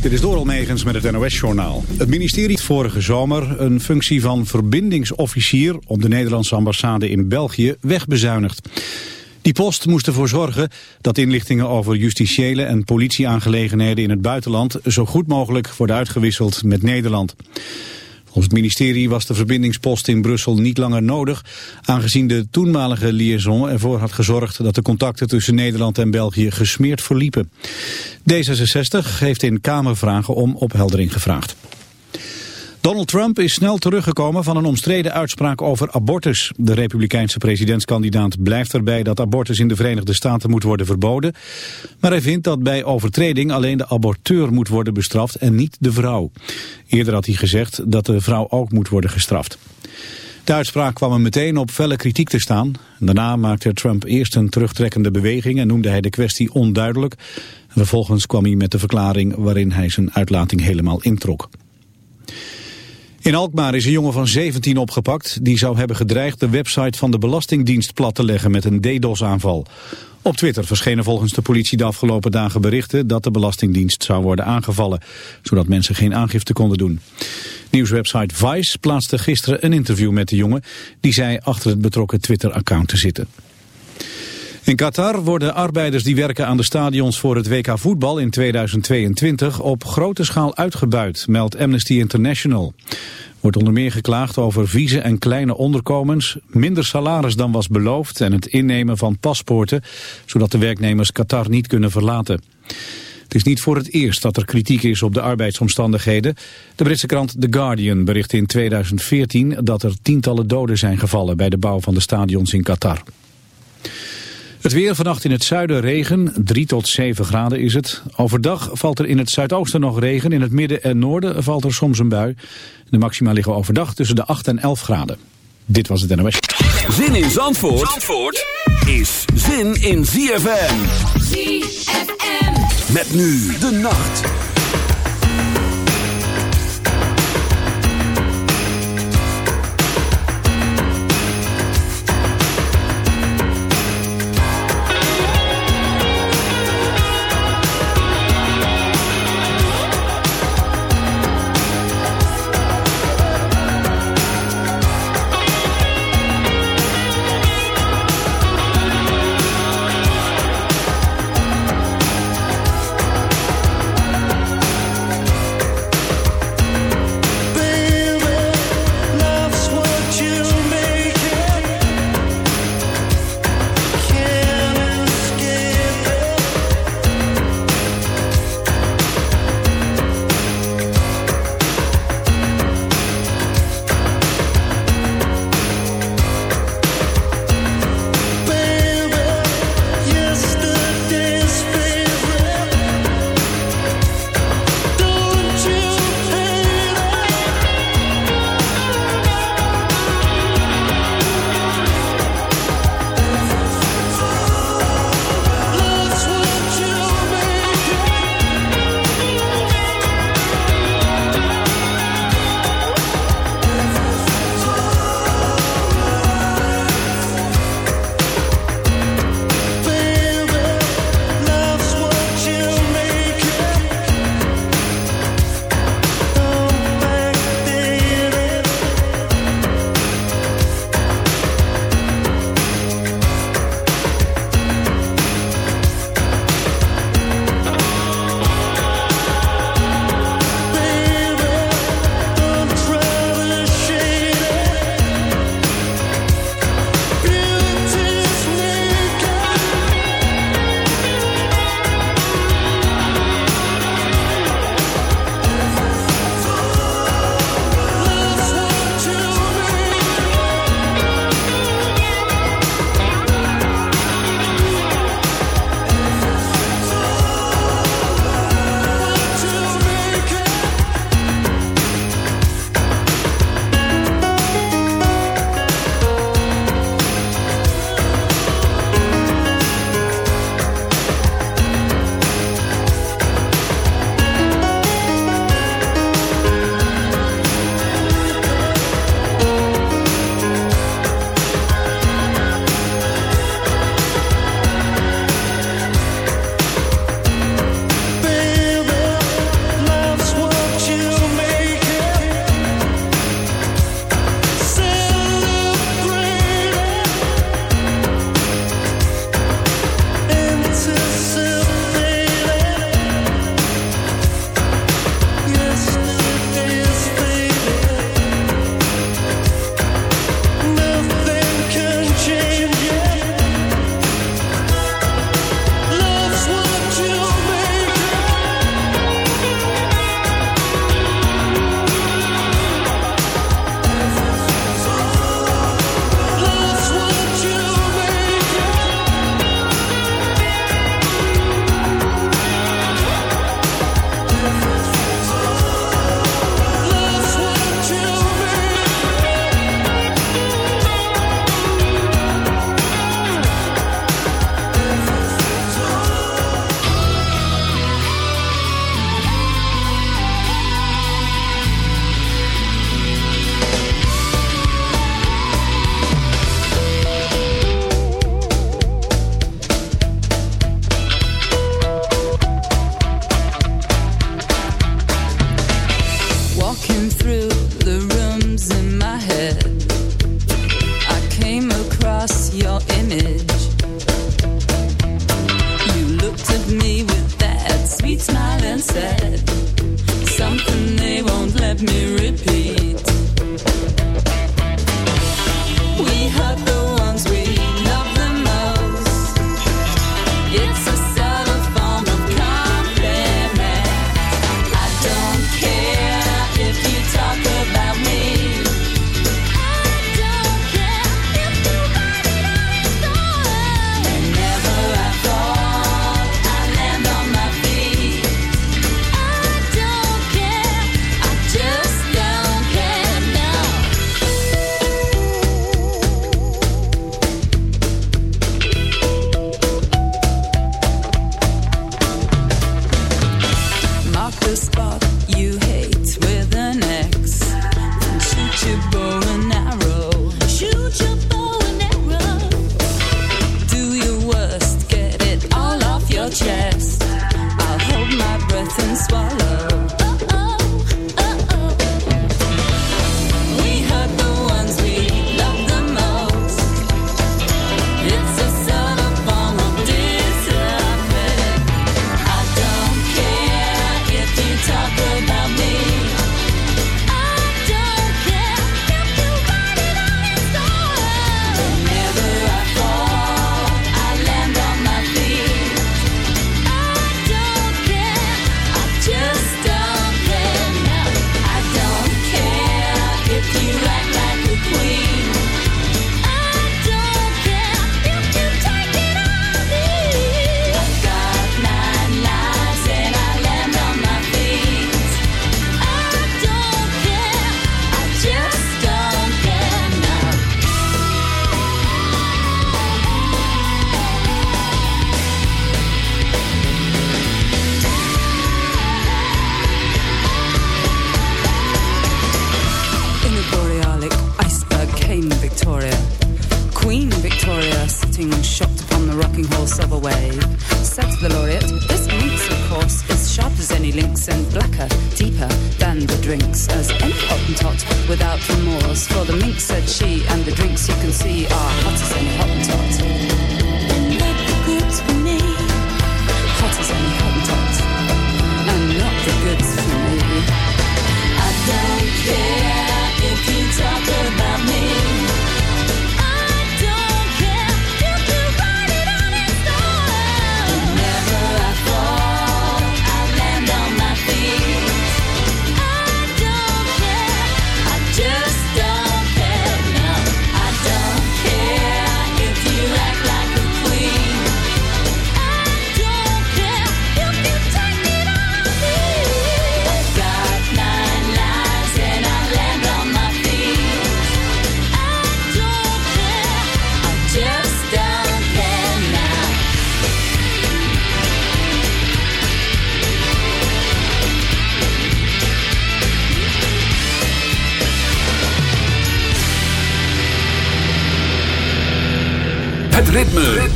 Dit is Doral Megens met het NOS-journaal. Het ministerie heeft vorige zomer een functie van verbindingsofficier... op de Nederlandse ambassade in België wegbezuinigd. Die post moest ervoor zorgen dat inlichtingen over justitiële en politieaangelegenheden in het buitenland... zo goed mogelijk worden uitgewisseld met Nederland. Volgens het ministerie was de verbindingspost in Brussel niet langer nodig, aangezien de toenmalige liaison ervoor had gezorgd dat de contacten tussen Nederland en België gesmeerd verliepen. D66 heeft in Kamervragen om opheldering gevraagd. Donald Trump is snel teruggekomen van een omstreden uitspraak over abortus. De republikeinse presidentskandidaat blijft erbij dat abortus in de Verenigde Staten moet worden verboden. Maar hij vindt dat bij overtreding alleen de aborteur moet worden bestraft en niet de vrouw. Eerder had hij gezegd dat de vrouw ook moet worden gestraft. De uitspraak kwam hem meteen op felle kritiek te staan. Daarna maakte Trump eerst een terugtrekkende beweging en noemde hij de kwestie onduidelijk. Vervolgens kwam hij met de verklaring waarin hij zijn uitlating helemaal introk. In Alkmaar is een jongen van 17 opgepakt. Die zou hebben gedreigd de website van de Belastingdienst plat te leggen met een DDoS-aanval. Op Twitter verschenen volgens de politie de afgelopen dagen berichten dat de Belastingdienst zou worden aangevallen, zodat mensen geen aangifte konden doen. Nieuwswebsite Vice plaatste gisteren een interview met de jongen, die zei achter het betrokken Twitter-account te zitten. In Qatar worden arbeiders die werken aan de stadions voor het WK voetbal in 2022 op grote schaal uitgebuit, meldt Amnesty International. Wordt onder meer geklaagd over vieze en kleine onderkomens, minder salaris dan was beloofd en het innemen van paspoorten, zodat de werknemers Qatar niet kunnen verlaten. Het is niet voor het eerst dat er kritiek is op de arbeidsomstandigheden. De Britse krant The Guardian bericht in 2014 dat er tientallen doden zijn gevallen bij de bouw van de stadions in Qatar. Het weer vannacht in het zuiden regen, 3 tot 7 graden is het. Overdag valt er in het zuidoosten nog regen, in het midden en noorden valt er soms een bui. De maxima liggen overdag tussen de 8 en 11 graden. Dit was het NOS. Zin in Zandvoort, Zandvoort is zin in ZFM. ZFM. Met nu de nacht.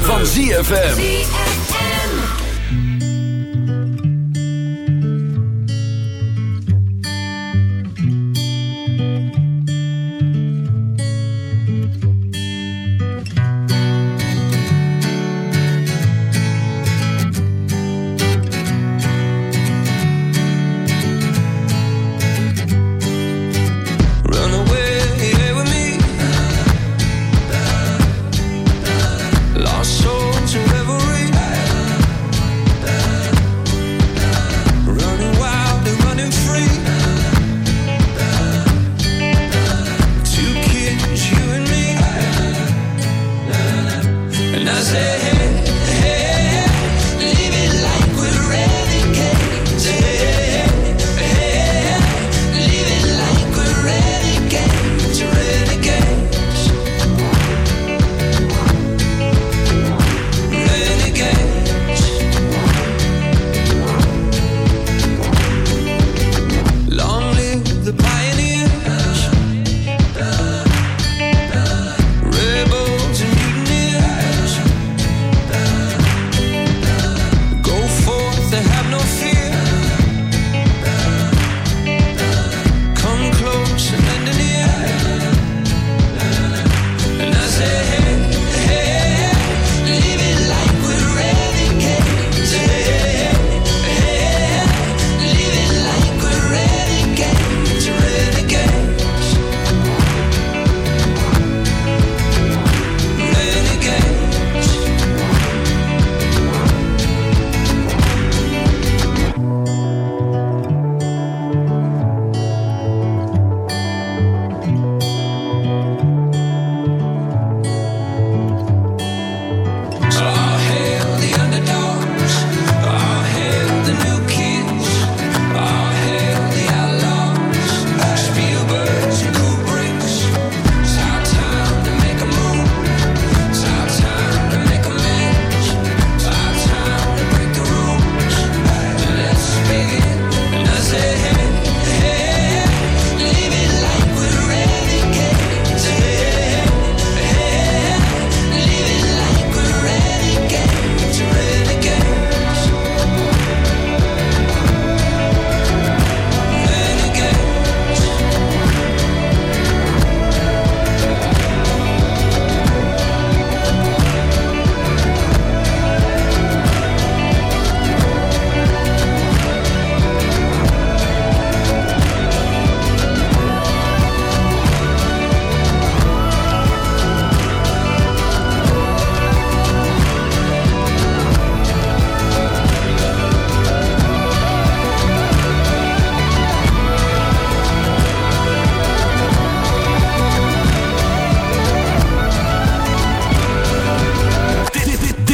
Van ZFM.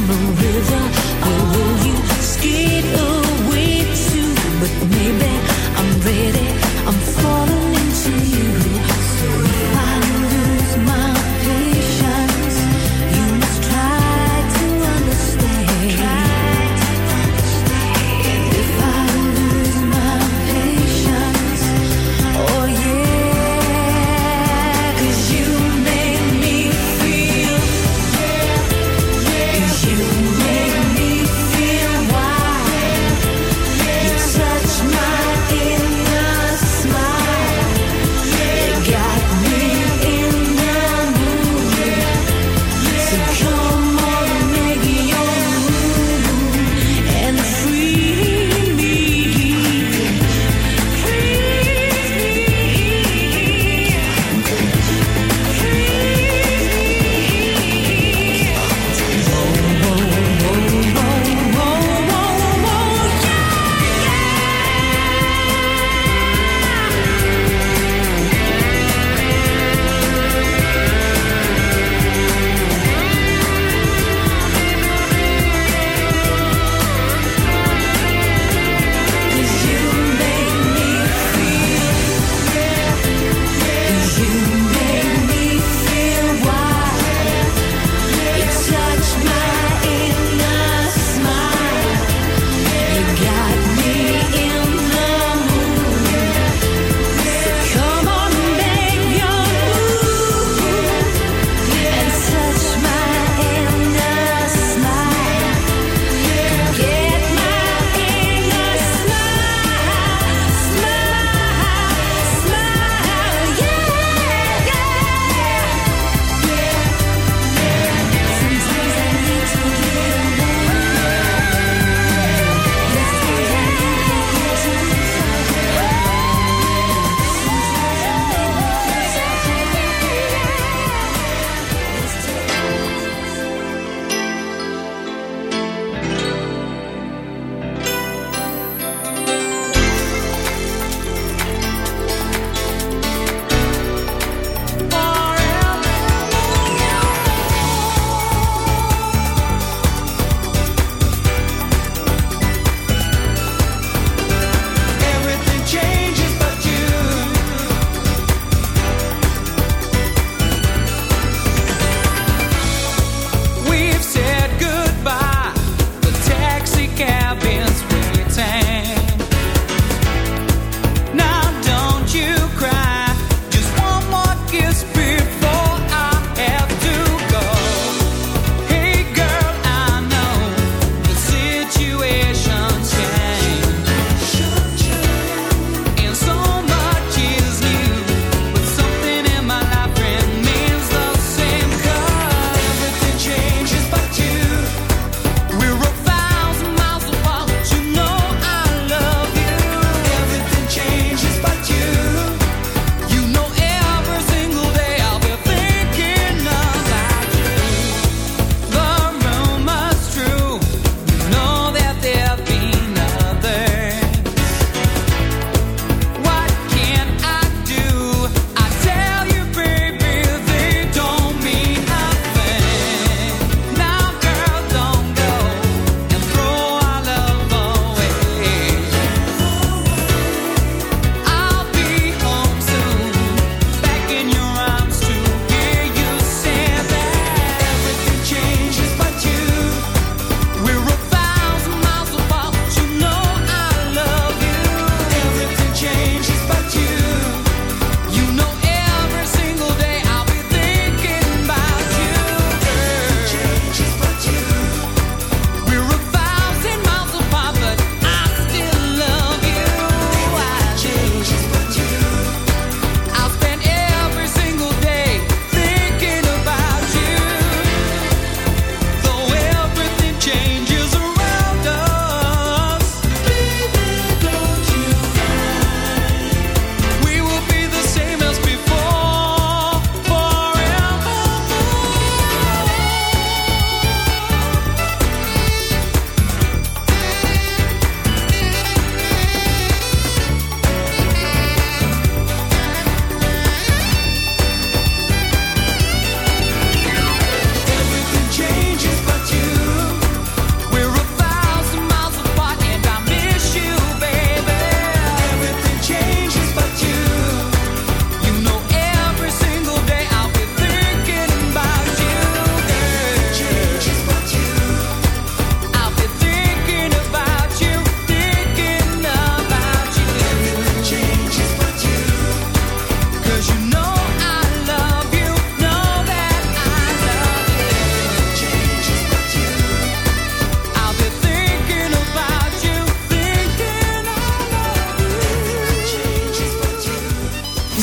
I'm a river.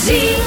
Zee.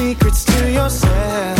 secrets to yourself.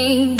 me.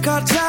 got time.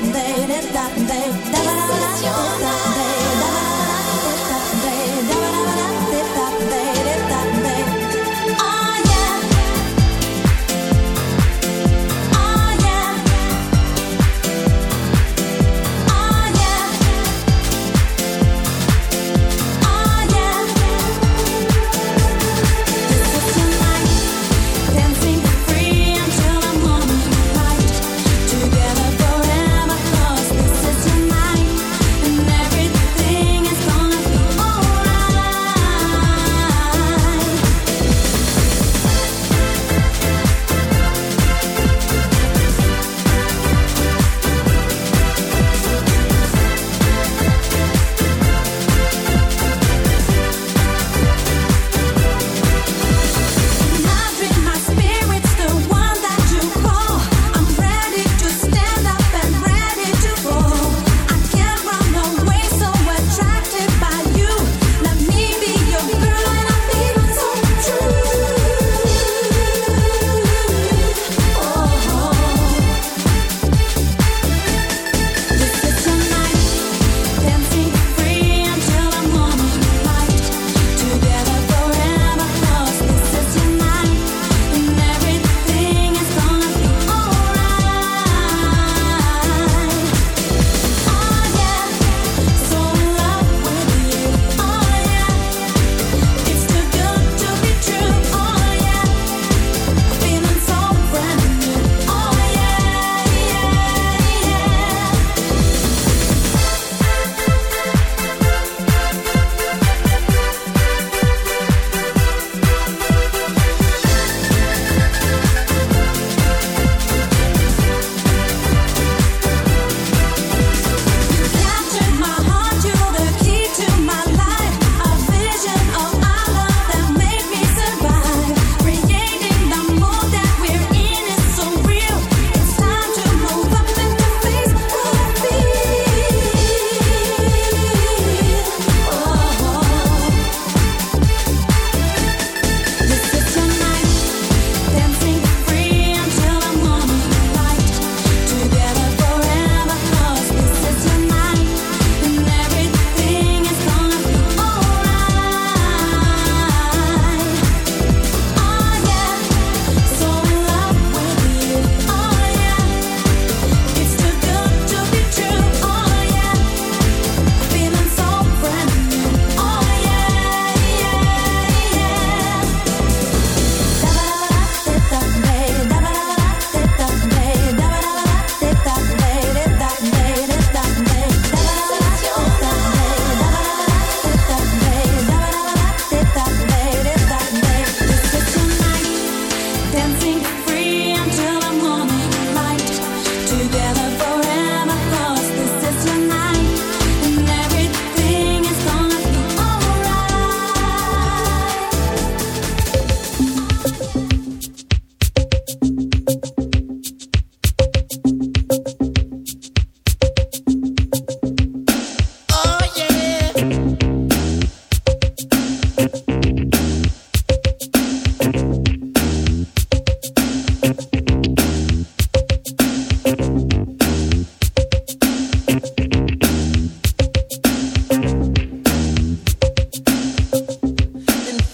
that day, dat that.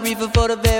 river for the very